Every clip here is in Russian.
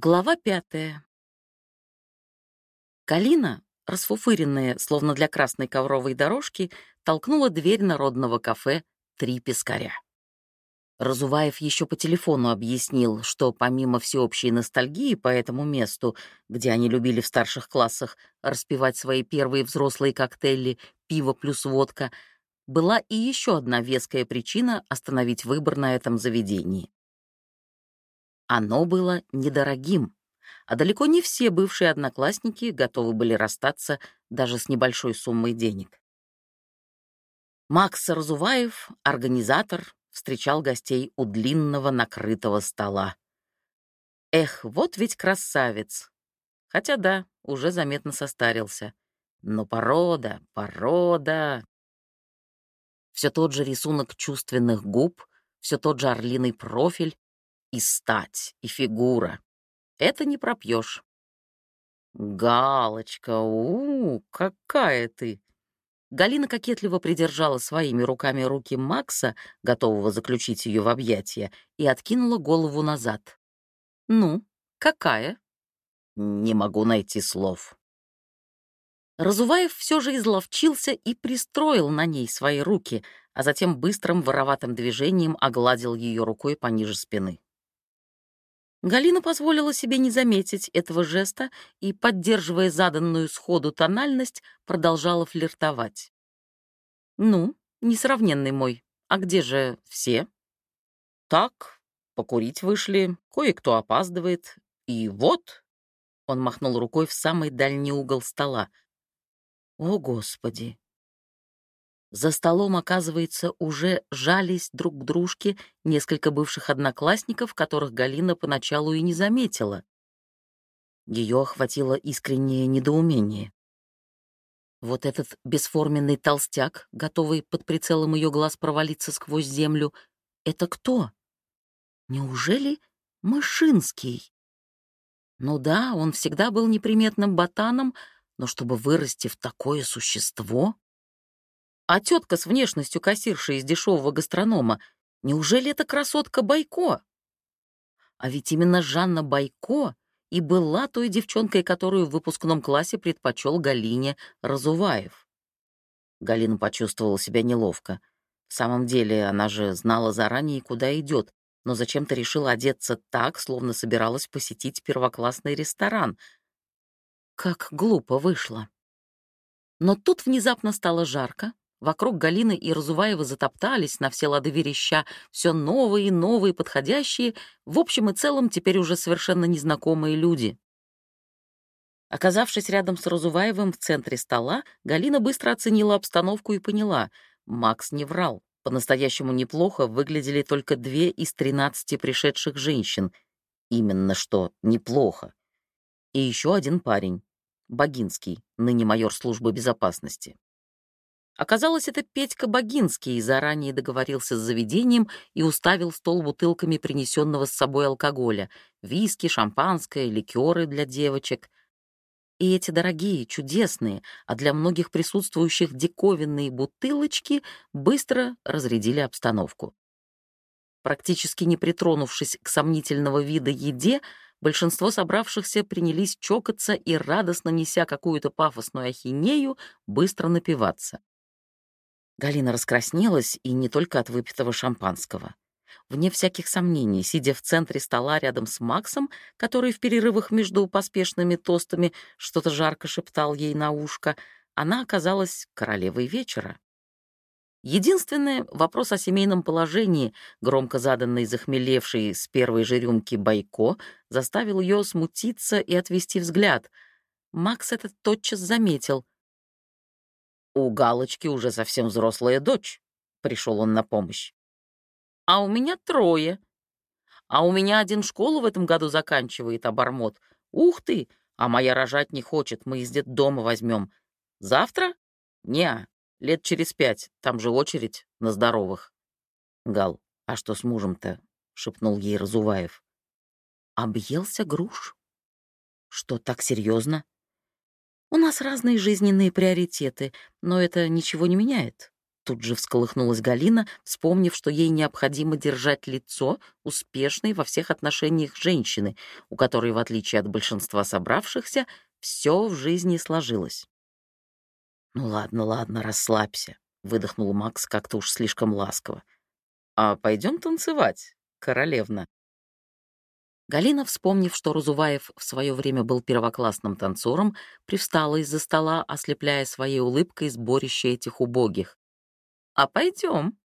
Глава пятая. Калина, расфуфыренная, словно для красной ковровой дорожки, толкнула дверь народного кафе «Три пескаря». Разуваев еще по телефону объяснил, что помимо всеобщей ностальгии по этому месту, где они любили в старших классах распивать свои первые взрослые коктейли «Пиво плюс водка», была и еще одна веская причина остановить выбор на этом заведении. Оно было недорогим, а далеко не все бывшие одноклассники готовы были расстаться даже с небольшой суммой денег. Макс Разуваев, организатор, встречал гостей у длинного накрытого стола. Эх, вот ведь красавец! Хотя да, уже заметно состарился. Но порода, порода! Все тот же рисунок чувственных губ, все тот же орлиный профиль, и стать, и фигура. Это не пропьешь. «Галочка, у, -у какая ты!» Галина кокетливо придержала своими руками руки Макса, готового заключить ее в объятия, и откинула голову назад. «Ну, какая?» «Не могу найти слов». Разуваев все же изловчился и пристроил на ней свои руки, а затем быстрым вороватым движением огладил ее рукой пониже спины. Галина позволила себе не заметить этого жеста и, поддерживая заданную сходу тональность, продолжала флиртовать. «Ну, несравненный мой, а где же все?» «Так, покурить вышли, кое-кто опаздывает, и вот...» Он махнул рукой в самый дальний угол стола. «О, Господи! За столом, оказывается, уже жались друг к дружке несколько бывших одноклассников, которых Галина поначалу и не заметила. Ее охватило искреннее недоумение. Вот этот бесформенный толстяк, готовый под прицелом ее глаз провалиться сквозь землю, это кто? Неужели Мышинский? Ну да, он всегда был неприметным ботаном, но чтобы вырасти в такое существо... А тетка с внешностью кассирши из дешевого гастронома, неужели это красотка Байко? А ведь именно Жанна Байко и была той девчонкой, которую в выпускном классе предпочел Галине Разуваев. Галина почувствовала себя неловко. В самом деле, она же знала заранее, куда идет, но зачем-то решила одеться так, словно собиралась посетить первоклассный ресторан. Как глупо вышло. Но тут внезапно стало жарко, Вокруг Галины и Разуваева затоптались на все лады вереща, все новые и новые подходящие, в общем и целом теперь уже совершенно незнакомые люди. Оказавшись рядом с Разуваевым в центре стола, Галина быстро оценила обстановку и поняла — Макс не врал. По-настоящему неплохо выглядели только две из тринадцати пришедших женщин. Именно что неплохо. И еще один парень — Богинский, ныне майор службы безопасности. Оказалось, это Петька Богинский заранее договорился с заведением и уставил стол бутылками принесенного с собой алкоголя, виски, шампанское, ликеры для девочек. И эти дорогие, чудесные, а для многих присутствующих диковинные бутылочки быстро разрядили обстановку. Практически не притронувшись к сомнительного вида еде, большинство собравшихся принялись чокаться и, радостно неся какую-то пафосную ахинею, быстро напиваться. Галина раскраснелась и не только от выпитого шампанского. Вне всяких сомнений, сидя в центре стола рядом с Максом, который в перерывах между поспешными тостами что-то жарко шептал ей на ушко, она оказалась королевой вечера. Единственный вопрос о семейном положении, громко заданный захмелевшей с первой же рюмки Байко, заставил ее смутиться и отвести взгляд. Макс этот тотчас заметил — у Галочки уже совсем взрослая дочь. Пришел он на помощь. А у меня трое. А у меня один школу в этом году заканчивает, обормот. Ух ты! А моя рожать не хочет, мы из детдома возьмем. Завтра? Не, лет через пять, там же очередь на здоровых. Гал, а что с мужем-то? шепнул ей Разуваев. Объелся груш. Что, так серьезно? У нас разные жизненные приоритеты, но это ничего не меняет. Тут же всколыхнулась Галина, вспомнив, что ей необходимо держать лицо успешной во всех отношениях женщины, у которой, в отличие от большинства собравшихся, все в жизни сложилось. «Ну ладно, ладно, расслабься», — выдохнул Макс как-то уж слишком ласково. «А пойдем танцевать, королевна». Галина, вспомнив, что Разуваев в свое время был первоклассным танцором, привстала из-за стола, ослепляя своей улыбкой сборище этих убогих. «А пойдем».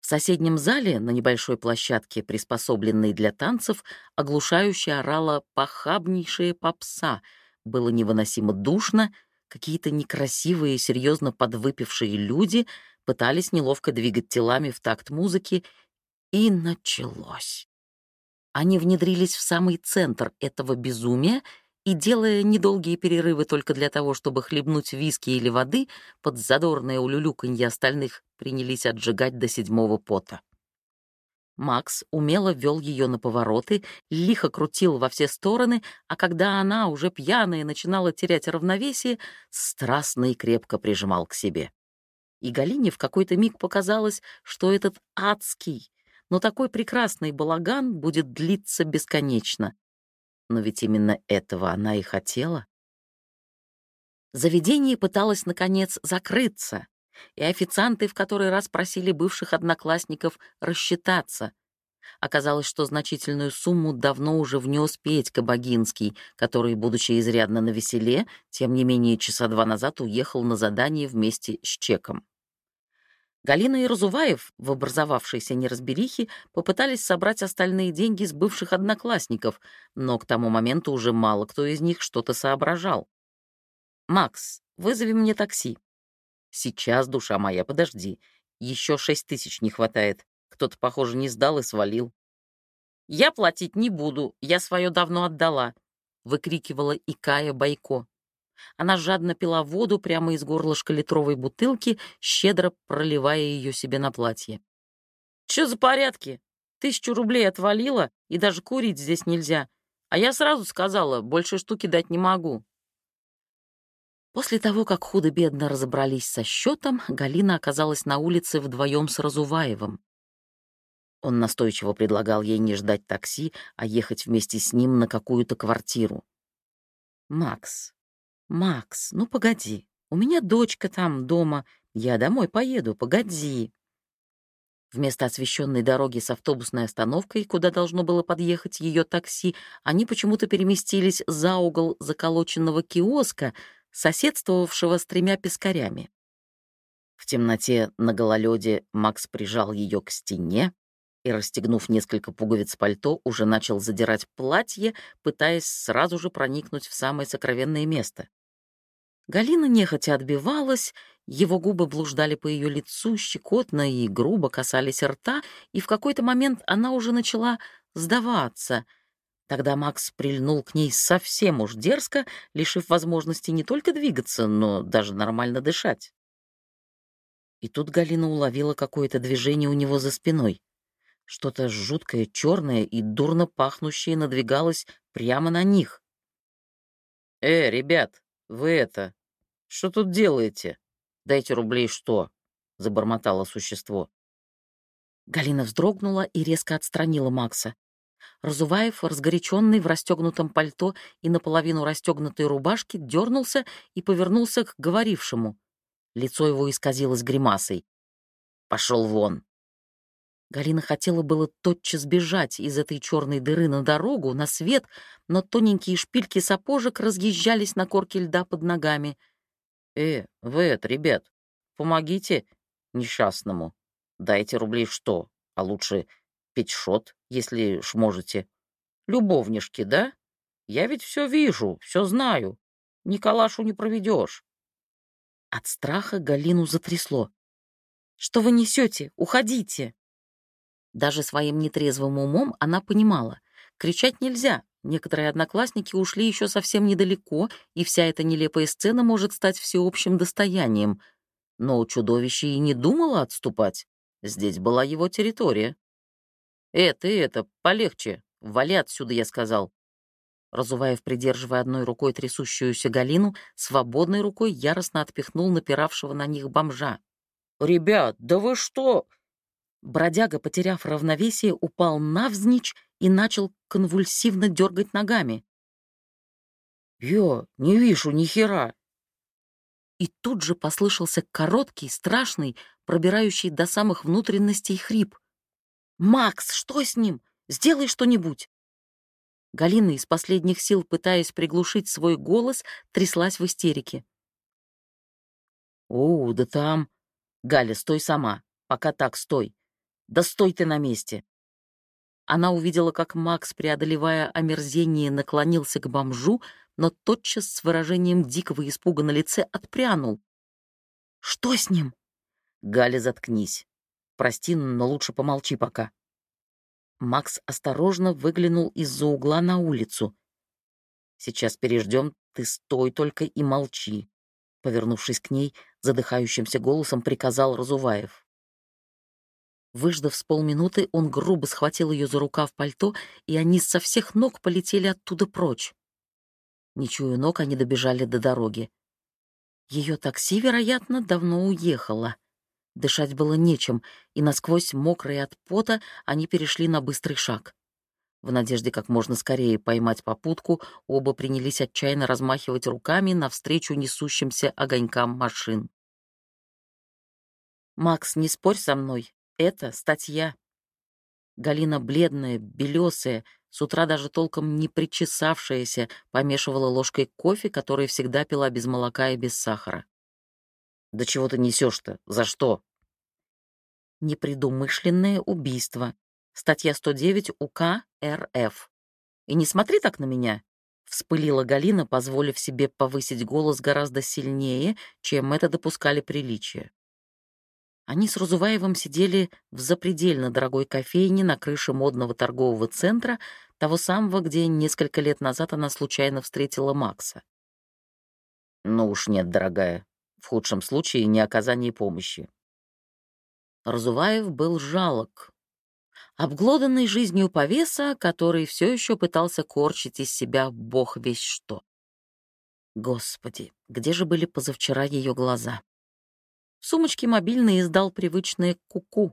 В соседнем зале, на небольшой площадке, приспособленной для танцев, оглушающе орала похабнейшая попса. Было невыносимо душно, какие-то некрасивые, серьезно подвыпившие люди пытались неловко двигать телами в такт музыки, и началось. Они внедрились в самый центр этого безумия и, делая недолгие перерывы только для того, чтобы хлебнуть виски или воды, под задорное улюлюканье остальных принялись отжигать до седьмого пота. Макс умело вел ее на повороты, лихо крутил во все стороны, а когда она, уже пьяная, начинала терять равновесие, страстно и крепко прижимал к себе. И Галине в какой-то миг показалось, что этот адский, но такой прекрасный балаган будет длиться бесконечно. Но ведь именно этого она и хотела. Заведение пыталось, наконец, закрыться, и официанты в который раз просили бывших одноклассников рассчитаться. Оказалось, что значительную сумму давно уже внес Петька Богинский, который, будучи изрядно на веселе, тем не менее часа два назад уехал на задание вместе с чеком. Галина и Разуваев в образовавшейся неразберихе попытались собрать остальные деньги с бывших одноклассников, но к тому моменту уже мало кто из них что-то соображал. «Макс, вызови мне такси». «Сейчас, душа моя, подожди. Еще шесть тысяч не хватает. Кто-то, похоже, не сдал и свалил». «Я платить не буду, я свое давно отдала», — выкрикивала Икая Байко. Она жадно пила воду прямо из горлышка литровой бутылки, щедро проливая ее себе на платье. «Чё за порядки? Тысячу рублей отвалила, и даже курить здесь нельзя. А я сразу сказала, больше штуки дать не могу». После того, как худо-бедно разобрались со счетом, Галина оказалась на улице вдвоем с Разуваевым. Он настойчиво предлагал ей не ждать такси, а ехать вместе с ним на какую-то квартиру. «Макс, «Макс, ну погоди, у меня дочка там дома, я домой поеду, погоди». Вместо освещенной дороги с автобусной остановкой, куда должно было подъехать ее такси, они почему-то переместились за угол заколоченного киоска, соседствовавшего с тремя пескарями. В темноте на гололеде Макс прижал ее к стене и, расстегнув несколько пуговиц пальто, уже начал задирать платье, пытаясь сразу же проникнуть в самое сокровенное место. Галина нехотя отбивалась, его губы блуждали по ее лицу, щекотно и грубо касались рта, и в какой-то момент она уже начала сдаваться. Тогда Макс прильнул к ней совсем уж дерзко, лишив возможности не только двигаться, но даже нормально дышать. И тут Галина уловила какое-то движение у него за спиной. Что-то жуткое, черное и дурно пахнущее надвигалось прямо на них. «Э, ребят, вы это, что тут делаете? Дайте рублей что?» — забормотало существо. Галина вздрогнула и резко отстранила Макса. Разуваев, разгоряченный в расстегнутом пальто и наполовину расстегнутой рубашке, дернулся и повернулся к говорившему. Лицо его исказилось гримасой. «Пошел вон!» Галина хотела было тотчас бежать из этой черной дыры на дорогу, на свет, но тоненькие шпильки сапожек разъезжались на корке льда под ногами — «Э, вы это, ребят, помогите несчастному. Дайте рублей что, а лучше пятьшот, если ж можете. Любовнишки, да? Я ведь все вижу, все знаю. Николашу не проведешь. От страха Галину затрясло. «Что вы несете? Уходите!» Даже своим нетрезвым умом она понимала. Кричать нельзя, Некоторые одноклассники ушли еще совсем недалеко, и вся эта нелепая сцена может стать всеобщим достоянием. Но чудовище и не думало отступать. Здесь была его территория. «Э, ты это, полегче. Вали отсюда», — я сказал. Разуваев, придерживая одной рукой трясущуюся Галину, свободной рукой яростно отпихнул напиравшего на них бомжа. «Ребят, да вы что?» Бродяга, потеряв равновесие, упал навзничь и начал конвульсивно дергать ногами. «Я не вижу ни хера!» И тут же послышался короткий, страшный, пробирающий до самых внутренностей хрип. «Макс, что с ним? Сделай что-нибудь!» Галина из последних сил, пытаясь приглушить свой голос, тряслась в истерике. «О, да там...» «Галя, стой сама. Пока так, стой. Да стой ты на месте!» Она увидела, как Макс, преодолевая омерзение, наклонился к бомжу, но тотчас с выражением дикого испуга на лице отпрянул. «Что с ним?» «Галя, заткнись. Прости, но лучше помолчи пока». Макс осторожно выглянул из-за угла на улицу. «Сейчас переждем, ты стой только и молчи», — повернувшись к ней, задыхающимся голосом приказал Разуваев. Выждав с полминуты, он грубо схватил ее за рукав пальто, и они со всех ног полетели оттуда прочь. Не чуя ног, они добежали до дороги. Ее такси, вероятно, давно уехало. Дышать было нечем, и насквозь мокрые от пота они перешли на быстрый шаг. В надежде как можно скорее поймать попутку, оба принялись отчаянно размахивать руками навстречу несущимся огонькам машин. «Макс, не спорь со мной. Это статья». Галина бледная, белесая, с утра даже толком не причесавшаяся, помешивала ложкой кофе, который всегда пила без молока и без сахара. «Да чего ты несешь-то? За что?» «Непредумышленное убийство. Статья 109 УК РФ. И не смотри так на меня!» — вспылила Галина, позволив себе повысить голос гораздо сильнее, чем это допускали приличия. Они с Разуваевым сидели в запредельно дорогой кофейне на крыше модного торгового центра, того самого, где несколько лет назад она случайно встретила Макса. «Ну уж нет, дорогая, в худшем случае не оказание помощи. Разуваев был жалок. Обглоданный жизнью повеса, который все еще пытался корчить из себя бог весь что. Господи, где же были позавчера ее глаза? В сумочке мобильный издал привычное куку. -ку.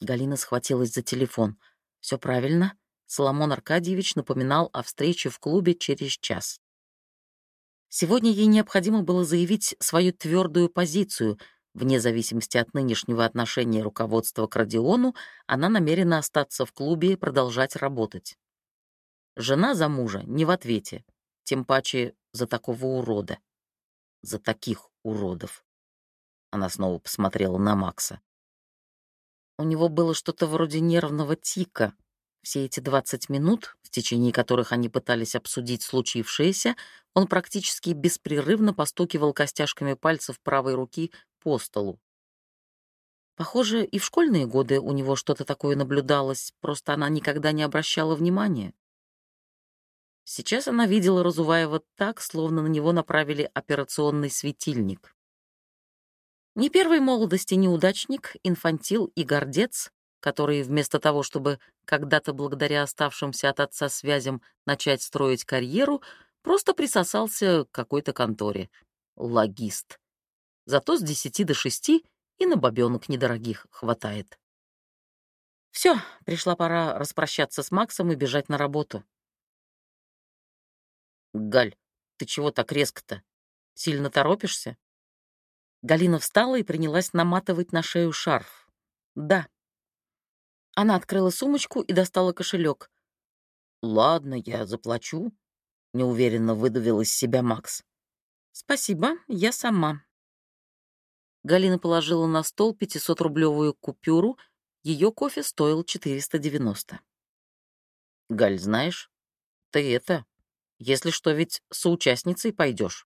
Галина схватилась за телефон. Все правильно. Соломон Аркадьевич напоминал о встрече в клубе через час. Сегодня ей необходимо было заявить свою твердую позицию. Вне зависимости от нынешнего отношения руководства к Родиону, она намерена остаться в клубе и продолжать работать. Жена за мужа не в ответе, тем паче за такого урода. За таких уродов. Она снова посмотрела на Макса. У него было что-то вроде нервного тика, все эти 20 минут, в течение которых они пытались обсудить случившееся, он практически беспрерывно постукивал костяшками пальцев правой руки по столу. Похоже, и в школьные годы у него что-то такое наблюдалось, просто она никогда не обращала внимания. Сейчас она видела Разуваева так, словно на него направили операционный светильник. Не первой молодости неудачник, инфантил и гордец, который вместо того, чтобы когда-то благодаря оставшимся от отца связям начать строить карьеру, просто присосался к какой-то конторе. Логист. Зато с десяти до шести и на бабёнок недорогих хватает. Все, пришла пора распрощаться с Максом и бежать на работу. «Галь, ты чего так резко-то? Сильно торопишься?» Галина встала и принялась наматывать на шею шарф. «Да, она открыла сумочку и достала кошелек. «Ладно, я заплачу», — неуверенно выдавил из себя Макс. «Спасибо, я сама». Галина положила на стол 500-рублевую купюру, ее кофе стоил 490. «Галь, знаешь, ты это, если что, ведь соучастницей пойдешь.